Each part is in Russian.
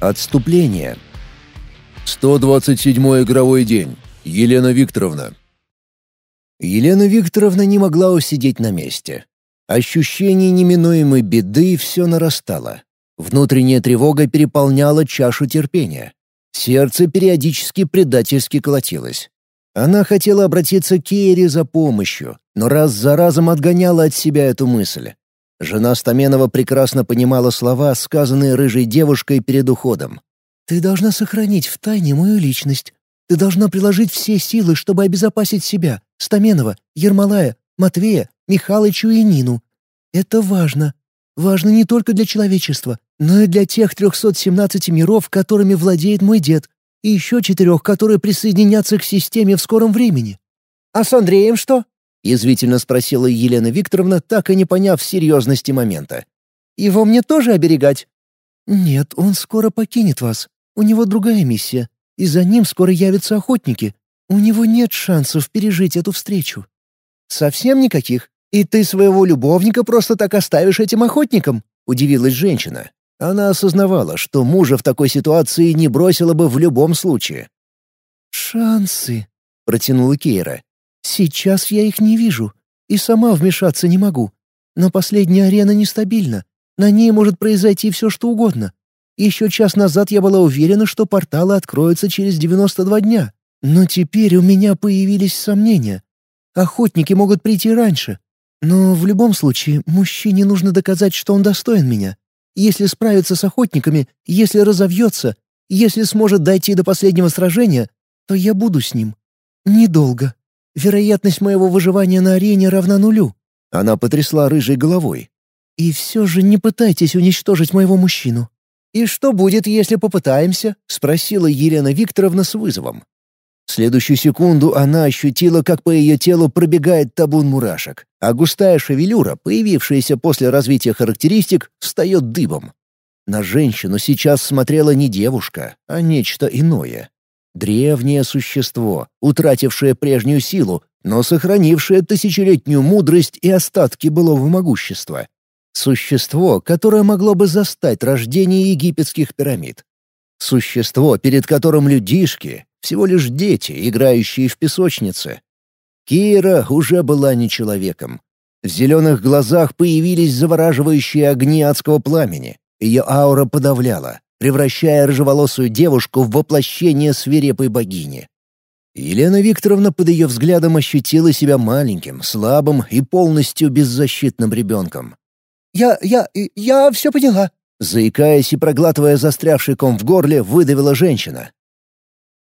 Отступление. 127 игровой день. Елена Викторовна. Елена Викторовна не могла усидеть на месте. Ощущение неминуемой беды все нарастало. Внутренняя тревога переполняла чашу терпения. Сердце периодически предательски колотилось. Она хотела обратиться к Кейре за помощью, но раз за разом отгоняла от себя эту мысль. Жена Стаменова прекрасно понимала слова, сказанные рыжей девушкой перед уходом. «Ты должна сохранить в тайне мою личность. Ты должна приложить все силы, чтобы обезопасить себя, Стаменова, Ермолая, Матвея, Михалычу и Нину. Это важно. Важно не только для человечества, но и для тех 317 миров, которыми владеет мой дед, и еще четырех, которые присоединятся к системе в скором времени. А с Андреем что? Язвительно спросила Елена Викторовна, так и не поняв серьезности момента. Его мне тоже оберегать? Нет, он скоро покинет вас. У него другая миссия, и за ним скоро явятся охотники. У него нет шансов пережить эту встречу. Совсем никаких. И ты своего любовника просто так оставишь этим охотникам? Удивилась женщина. Она осознавала, что мужа в такой ситуации не бросила бы в любом случае. «Шансы», — протянула Кейра. «Сейчас я их не вижу, и сама вмешаться не могу. Но последняя арена нестабильна. На ней может произойти все, что угодно. Еще час назад я была уверена, что порталы откроются через 92 дня. Но теперь у меня появились сомнения. Охотники могут прийти раньше. Но в любом случае, мужчине нужно доказать, что он достоин меня. Если справится с охотниками, если разовьется, если сможет дойти до последнего сражения, то я буду с ним. Недолго. Вероятность моего выживания на арене равна нулю». Она потрясла рыжей головой. «И все же не пытайтесь уничтожить моего мужчину». «И что будет, если попытаемся?» — спросила Елена Викторовна с вызовом. В следующую секунду она ощутила, как по ее телу пробегает табун мурашек, а густая шевелюра, появившаяся после развития характеристик, встает дыбом. На женщину сейчас смотрела не девушка, а нечто иное. Древнее существо, утратившее прежнюю силу, но сохранившее тысячелетнюю мудрость и остатки былого могущества. Существо, которое могло бы застать рождение египетских пирамид. Существо, перед которым людишки — всего лишь дети, играющие в песочнице. Кира уже была не человеком. В зеленых глазах появились завораживающие огни адского пламени. Ее аура подавляла, превращая рыжеволосую девушку в воплощение свирепой богини. Елена Викторовна под ее взглядом ощутила себя маленьким, слабым и полностью беззащитным ребенком. «Я... я... я все поняла», Заикаясь и проглатывая застрявший ком в горле, выдавила женщина.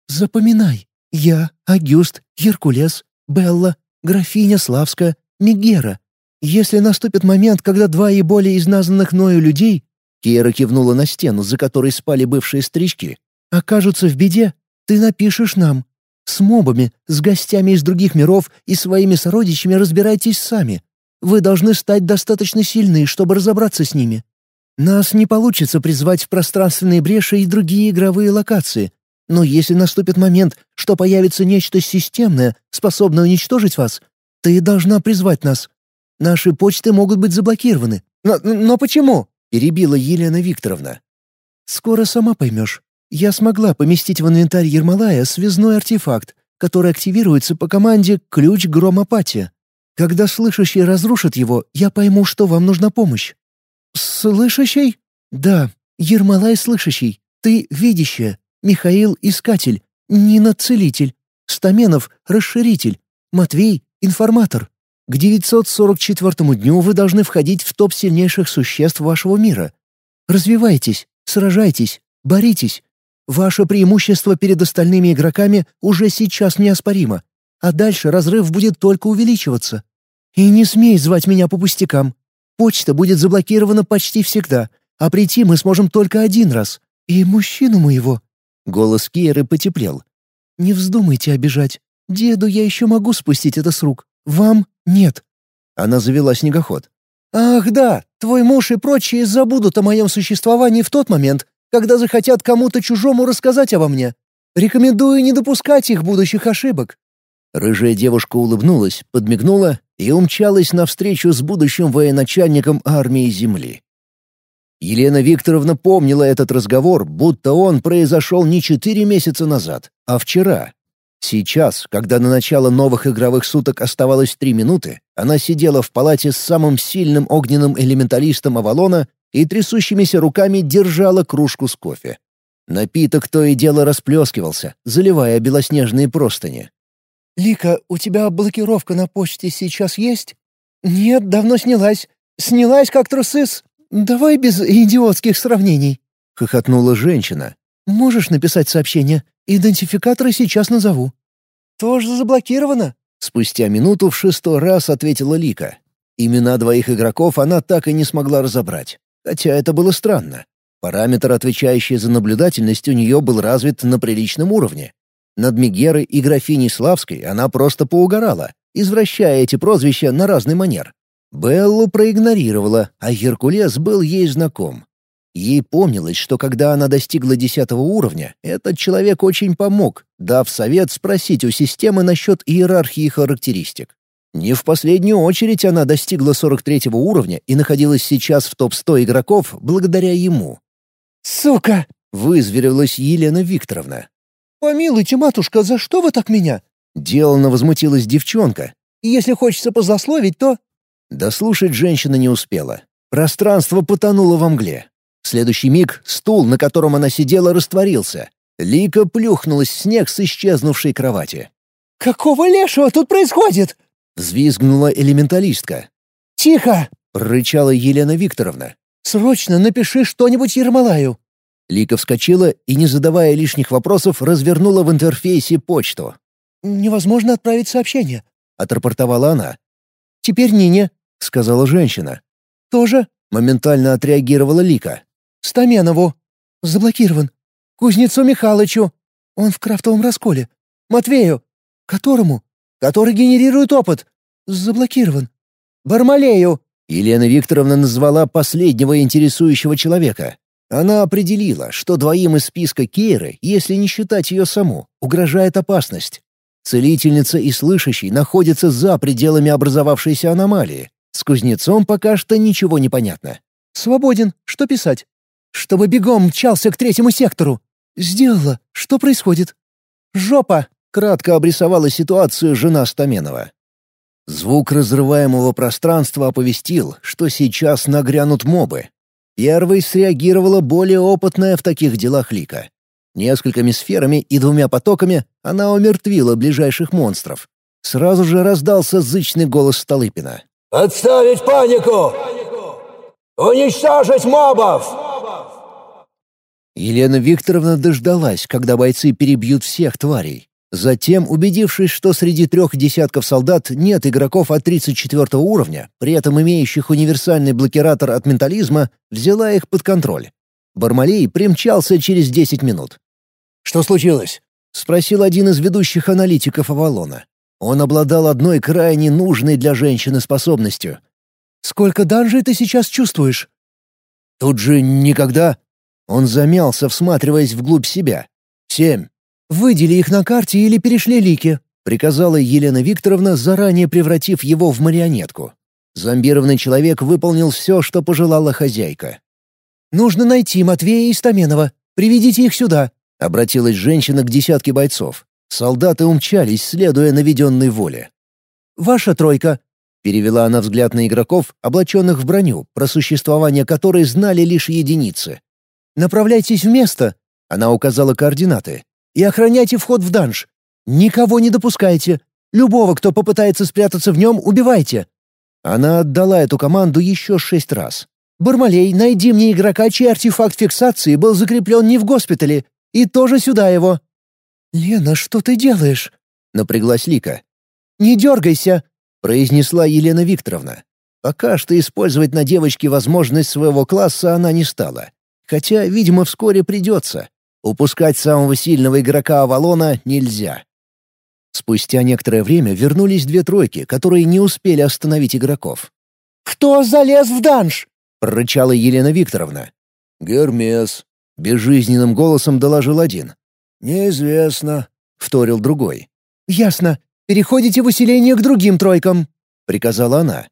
«Запоминай. Я, Агюст, Геркулес, Белла, графиня Славская, Мегера. Если наступит момент, когда два и более из названных мною людей Кира кивнула на стену, за которой спали бывшие стрички. «Окажутся в беде, ты напишешь нам. С мобами, с гостями из других миров и своими сородичами разбирайтесь сами. Вы должны стать достаточно сильны, чтобы разобраться с ними. Нас не получится призвать в пространственные бреши и другие игровые локации. Но если наступит момент, что появится нечто системное, способное уничтожить вас, ты должна призвать нас. Наши почты могут быть заблокированы. Но, но почему? — перебила Елена Викторовна. «Скоро сама поймешь. Я смогла поместить в инвентарь Ермолая связной артефакт, который активируется по команде «Ключ громопатия». Когда слышащий разрушит его, я пойму, что вам нужна помощь». «Слышащий?» «Да, Ермолай слышащий. Ты видящая. Михаил — искатель. Нина — целитель. Стаменов — расширитель. Матвей — информатор. К 944 дню вы должны входить в топ сильнейших существ вашего мира. Развивайтесь, сражайтесь, боритесь. Ваше преимущество перед остальными игроками уже сейчас неоспоримо, а дальше разрыв будет только увеличиваться. И не смей звать меня по пустякам. Почта будет заблокирована почти всегда, а прийти мы сможем только один раз. И мужчину моего...» Голос Киеры потеплел. «Не вздумайте обижать. Деду я еще могу спустить это с рук. Вам нет». Она завела снегоход. «Ах да, твой муж и прочие забудут о моем существовании в тот момент, когда захотят кому-то чужому рассказать обо мне. Рекомендую не допускать их будущих ошибок». Рыжая девушка улыбнулась, подмигнула и умчалась навстречу с будущим военачальником армии Земли. Елена Викторовна помнила этот разговор, будто он произошел не четыре месяца назад, а вчера. Сейчас, когда на начало новых игровых суток оставалось три минуты, она сидела в палате с самым сильным огненным элементалистом Авалона и трясущимися руками держала кружку с кофе. Напиток то и дело расплескивался, заливая белоснежные простыни. «Лика, у тебя блокировка на почте сейчас есть?» «Нет, давно снялась. Снялась как трусы с...» «Давай без идиотских сравнений», — хохотнула женщина. «Можешь написать сообщение? Идентификаторы сейчас назову». «Тоже заблокировано?» Спустя минуту в шестой раз ответила Лика. Имена двоих игроков она так и не смогла разобрать. Хотя это было странно. Параметр, отвечающий за наблюдательность, у нее был развит на приличном уровне. Над Мегерой и графиней Славской она просто поугорала, извращая эти прозвища на разный манер. Беллу проигнорировала, а Геркулес был ей знаком. Ей помнилось, что когда она достигла десятого уровня, этот человек очень помог, дав совет спросить у системы насчет иерархии характеристик. Не в последнюю очередь она достигла 43 уровня и находилась сейчас в топ-100 игроков благодаря ему. «Сука!» — вызверилась Елена Викторовна. «Помилуйте, матушка, за что вы так меня?» Деланно возмутилась девчонка. «Если хочется позлословить, то...» Дослушать женщина не успела. Пространство потонуло во мгле. В следующий миг стул, на котором она сидела, растворился. Лика плюхнулась в снег с исчезнувшей кровати. «Какого лешего тут происходит?» — взвизгнула элементалистка. «Тихо!» — рычала Елена Викторовна. «Срочно напиши что-нибудь Ермолаю». Лика вскочила и, не задавая лишних вопросов, развернула в интерфейсе почту. «Невозможно отправить сообщение», — отрапортовала она. «Теперь Нине», — сказала женщина. «Тоже?» — моментально отреагировала Лика. «Стаменову». «Заблокирован». «Кузнецу Михалычу». «Он в крафтовом расколе». «Матвею». «Которому?» «Который генерирует опыт». «Заблокирован». «Бармалею». Елена Викторовна назвала последнего интересующего человека. Она определила, что двоим из списка Кейры, если не считать ее саму, угрожает опасность. Целительница и слышащий находятся за пределами образовавшейся аномалии. С кузнецом пока что ничего не понятно. «Свободен. Что писать?» «Чтобы бегом мчался к третьему сектору». «Сделала. Что происходит?» «Жопа!» — кратко обрисовала ситуацию жена Стаменова. Звук разрываемого пространства оповестил, что сейчас нагрянут мобы. Первой среагировала более опытная в таких делах Лика. Несколькими сферами и двумя потоками она умертвила ближайших монстров. Сразу же раздался зычный голос Столыпина. «Отставить панику! Уничтожить мобов!» Елена Викторовна дождалась, когда бойцы перебьют всех тварей. Затем, убедившись, что среди трех десятков солдат нет игроков от 34 уровня, при этом имеющих универсальный блокиратор от ментализма, взяла их под контроль. Бармалей примчался через 10 минут. «Что случилось?» — спросил один из ведущих аналитиков Авалона. Он обладал одной крайне нужной для женщины способностью. «Сколько данжей ты сейчас чувствуешь?» «Тут же никогда...» Он замялся, всматриваясь вглубь себя. «Семь». «Выдели их на карте или перешли лики», — приказала Елена Викторовна, заранее превратив его в марионетку. Зомбированный человек выполнил все, что пожелала хозяйка. «Нужно найти Матвея и Стаменова. Приведите их сюда», — обратилась женщина к десятке бойцов. Солдаты умчались, следуя наведенной воле. «Ваша тройка», — перевела она взгляд на игроков, облаченных в броню, про существование которой знали лишь единицы. «Направляйтесь в место», — она указала координаты, и охраняйте вход в данж. Никого не допускайте. Любого, кто попытается спрятаться в нем, убивайте». Она отдала эту команду еще шесть раз. «Бармалей, найди мне игрока, чей артефакт фиксации был закреплен не в госпитале, и тоже сюда его». «Лена, что ты делаешь?» — напряглась Лика. «Не дергайся», — произнесла Елена Викторовна. Пока что использовать на девочке возможность своего класса она не стала. Хотя, видимо, вскоре придется. Упускать самого сильного игрока Авалона нельзя. Спустя некоторое время вернулись две тройки, которые не успели остановить игроков. «Кто залез в данж?» — прорычала Елена Викторовна. «Гермес», — безжизненным голосом доложил один. «Неизвестно», — вторил другой. «Ясно. Переходите в усиление к другим тройкам», — приказала она.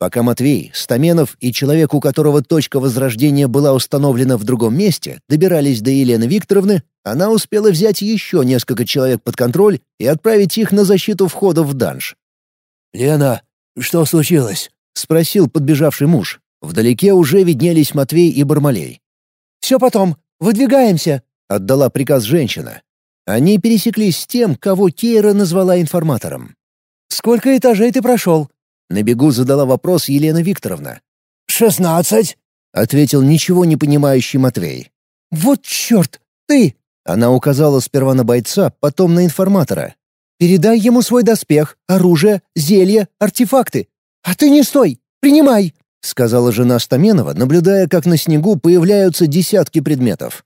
Пока Матвей, Стаменов и человек, у которого точка возрождения была установлена в другом месте, добирались до Елены Викторовны, она успела взять еще несколько человек под контроль и отправить их на защиту входа в данж. «Лена, что случилось?» — спросил подбежавший муж. Вдалеке уже виднелись Матвей и Бармалей. «Все потом. Выдвигаемся!» — отдала приказ женщина. Они пересеклись с тем, кого Кейра назвала информатором. «Сколько этажей ты прошел?» На бегу задала вопрос Елена Викторовна. «Шестнадцать», — ответил ничего не понимающий Матвей. «Вот черт! Ты!» Она указала сперва на бойца, потом на информатора. «Передай ему свой доспех, оружие, зелье, артефакты. А ты не стой! Принимай!» — сказала жена Стаменова, наблюдая, как на снегу появляются десятки предметов.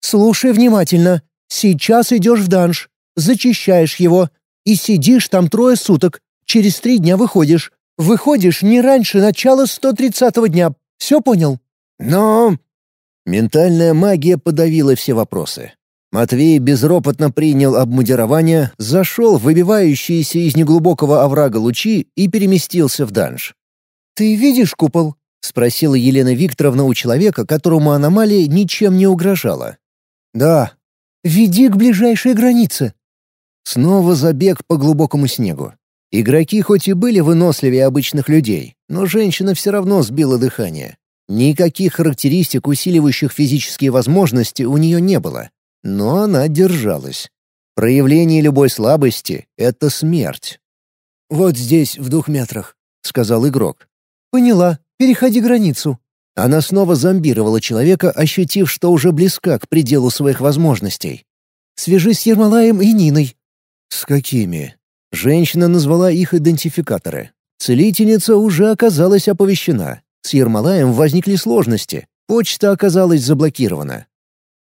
«Слушай внимательно. Сейчас идешь в данж, зачищаешь его и сидишь там трое суток. Через три дня выходишь. Выходишь не раньше начала 130-го дня. Все понял?» «Но...» Ментальная магия подавила все вопросы. Матвей безропотно принял обмундирование, зашел в выбивающиеся из неглубокого оврага лучи и переместился в данж. «Ты видишь купол?» — спросила Елена Викторовна у человека, которому аномалия ничем не угрожала. «Да». «Веди к ближайшей границе». Снова забег по глубокому снегу. Игроки хоть и были выносливее обычных людей, но женщина все равно сбила дыхание. Никаких характеристик, усиливающих физические возможности, у нее не было. Но она держалась. Проявление любой слабости — это смерть. «Вот здесь, в двух метрах», — сказал игрок. «Поняла. Переходи границу». Она снова зомбировала человека, ощутив, что уже близка к пределу своих возможностей. «Свяжись с Ермолаем и Ниной». «С какими?» Женщина назвала их идентификаторы. Целительница уже оказалась оповещена. С Ермолаем возникли сложности. Почта оказалась заблокирована.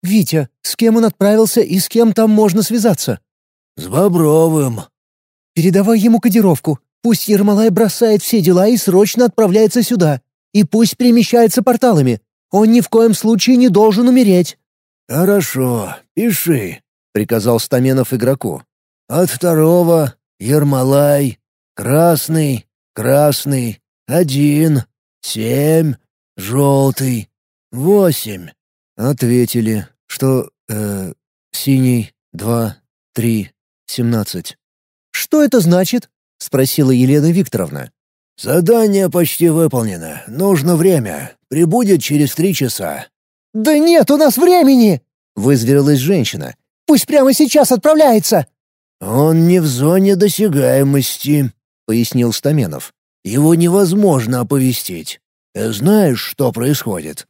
«Витя, с кем он отправился и с кем там можно связаться?» «С Бобровым». «Передавай ему кодировку. Пусть Ермолай бросает все дела и срочно отправляется сюда. И пусть перемещается порталами. Он ни в коем случае не должен умереть». «Хорошо, пиши», — приказал Стаменов игроку. «От второго Ермолай, красный, красный, один, семь, желтый, восемь». Ответили, что, э, синий, два, три, семнадцать. «Что это значит?» — спросила Елена Викторовна. «Задание почти выполнено. Нужно время. Прибудет через три часа». «Да нет у нас времени!» — вызверилась женщина. «Пусть прямо сейчас отправляется!» «Он не в зоне досягаемости», — пояснил Стаменов. «Его невозможно оповестить. Ты знаешь, что происходит?»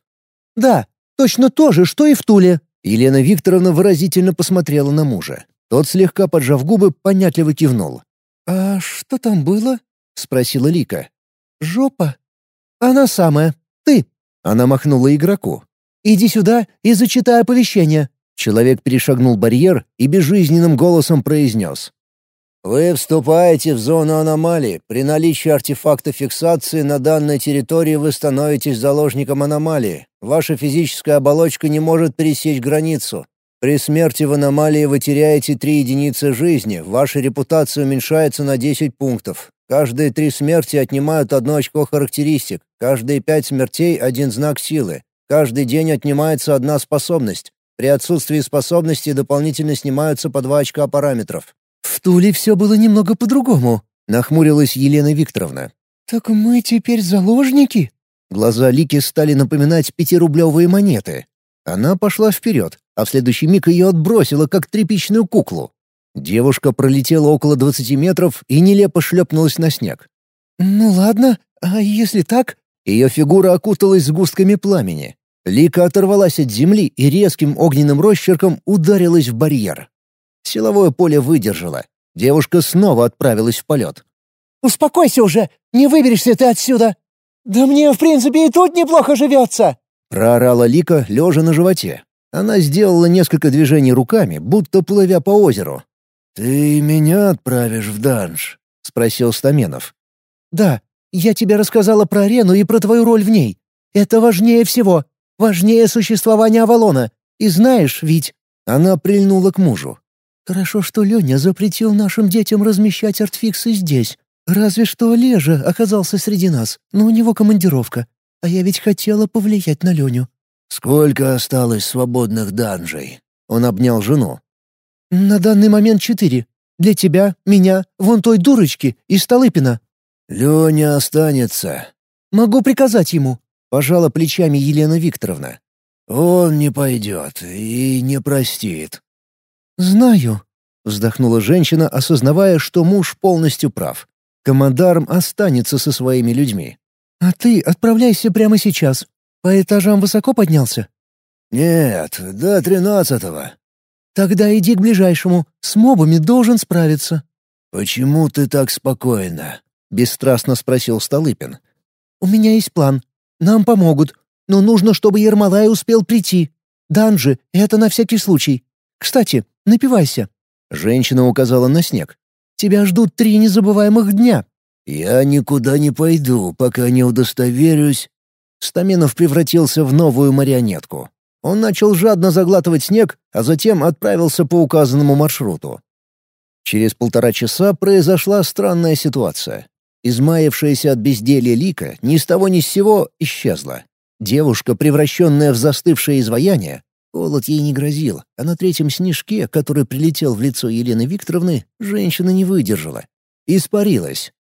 «Да, точно то же, что и в Туле». Елена Викторовна выразительно посмотрела на мужа. Тот, слегка поджав губы, понятливо кивнул. «А что там было?» — спросила Лика. «Жопа. Она самая. Ты». Она махнула игроку. «Иди сюда и зачитай оповещение». Человек перешагнул барьер и безжизненным голосом произнес. «Вы вступаете в зону аномалии. При наличии артефакта фиксации на данной территории вы становитесь заложником аномалии. Ваша физическая оболочка не может пересечь границу. При смерти в аномалии вы теряете три единицы жизни, ваша репутация уменьшается на 10 пунктов. Каждые три смерти отнимают одно очко характеристик, каждые пять смертей — один знак силы. Каждый день отнимается одна способность. При отсутствии способности дополнительно снимаются по два очка параметров. «В Туле все было немного по-другому», — нахмурилась Елена Викторовна. «Так мы теперь заложники?» Глаза Лики стали напоминать пятирублевые монеты. Она пошла вперед, а в следующий миг ее отбросило, как тряпичную куклу. Девушка пролетела около двадцати метров и нелепо шлепнулась на снег. «Ну ладно, а если так?» Ее фигура окуталась сгустками пламени. Лика оторвалась от земли и резким огненным росчерком ударилась в барьер. Силовое поле выдержало. Девушка снова отправилась в полет. «Успокойся уже! Не выберешься ты отсюда! Да мне, в принципе, и тут неплохо живется!» Проорала Лика, лежа на животе. Она сделала несколько движений руками, будто плывя по озеру. «Ты меня отправишь в данж?» — спросил Стаменов. «Да, я тебе рассказала про арену и про твою роль в ней. Это важнее всего. Важнее существования Авалона. И знаешь, ведь...» Она прильнула к мужу. «Хорошо, что Леня запретил нашим детям размещать артфиксы здесь. «Разве что Лежа оказался среди нас, но у него командировка. А я ведь хотела повлиять на Леню». «Сколько осталось свободных данжей?» Он обнял жену. «На данный момент четыре. Для тебя, меня, вон той дурочки и Столыпина». «Леня останется». «Могу приказать ему», — пожала плечами Елена Викторовна. «Он не пойдет и не простит». «Знаю», — вздохнула женщина, осознавая, что муж полностью прав. Командарм останется со своими людьми. «А ты отправляйся прямо сейчас. По этажам высоко поднялся?» «Нет, до тринадцатого». «Тогда иди к ближайшему. С мобами должен справиться». «Почему ты так спокойна?» — бесстрастно спросил Столыпин. «У меня есть план. Нам помогут. Но нужно, чтобы Ермолай успел прийти. Данжи — это на всякий случай. Кстати, напивайся». Женщина указала на снег. «Тебя ждут три незабываемых дня». «Я никуда не пойду, пока не удостоверюсь». Стаменов превратился в новую марионетку. Он начал жадно заглатывать снег, а затем отправился по указанному маршруту. Через полтора часа произошла странная ситуация. Измаявшаяся от безделья Лика ни с того ни с сего исчезла. Девушка, превращенная в застывшее изваяние, холод ей не грозил, а на третьем снежке, который прилетел в лицо Елены Викторовны, женщина не выдержала. Испарилась.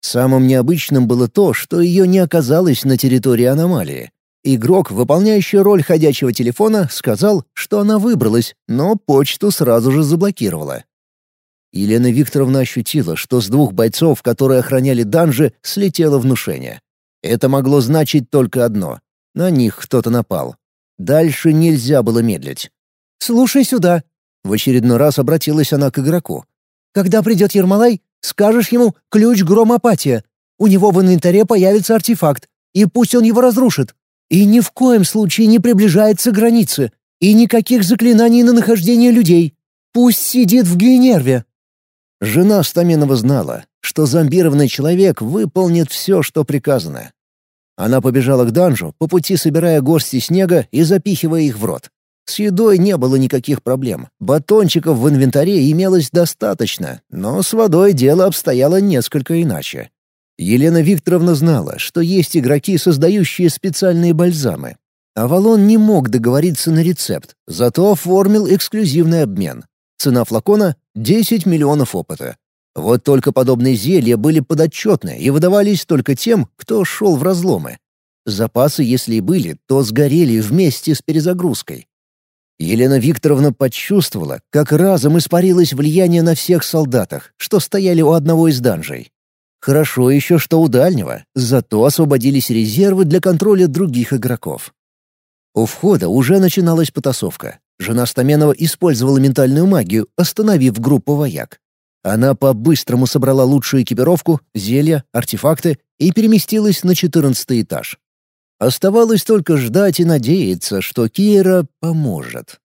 Самым необычным было то, что ее не оказалось на территории аномалии. Игрок, выполняющий роль ходячего телефона, сказал, что она выбралась, но почту сразу же заблокировала. Елена Викторовна ощутила, что с двух бойцов, которые охраняли данжи, слетело внушение. Это могло значить только одно — на них кто-то напал. Дальше нельзя было медлить. «Слушай сюда», — в очередной раз обратилась она к игроку. «Когда придет Ермолай, скажешь ему «ключ громопатия». У него в инвентаре появится артефакт, и пусть он его разрушит. И ни в коем случае не приближается к границе, и никаких заклинаний на нахождение людей. Пусть сидит в Гейнерве». Жена Стаменова знала, что зомбированный человек выполнит все, что приказано. Она побежала к данжу, по пути собирая горсти снега и запихивая их в рот. С едой не было никаких проблем. Батончиков в инвентаре имелось достаточно, но с водой дело обстояло несколько иначе. Елена Викторовна знала, что есть игроки, создающие специальные бальзамы. Авалон не мог договориться на рецепт, зато оформил эксклюзивный обмен. Цена флакона — 10 миллионов опыта. Вот только подобные зелья были подотчетны и выдавались только тем, кто шел в разломы. Запасы, если и были, то сгорели вместе с перезагрузкой. Елена Викторовна почувствовала, как разом испарилось влияние на всех солдатах, что стояли у одного из данжей. Хорошо еще, что у дальнего, зато освободились резервы для контроля других игроков. У входа уже начиналась потасовка. Жена Стаменова использовала ментальную магию, остановив группу вояк. Она по-быстрому собрала лучшую экипировку, зелья, артефакты и переместилась на четырнадцатый этаж. Оставалось только ждать и надеяться, что Кира поможет.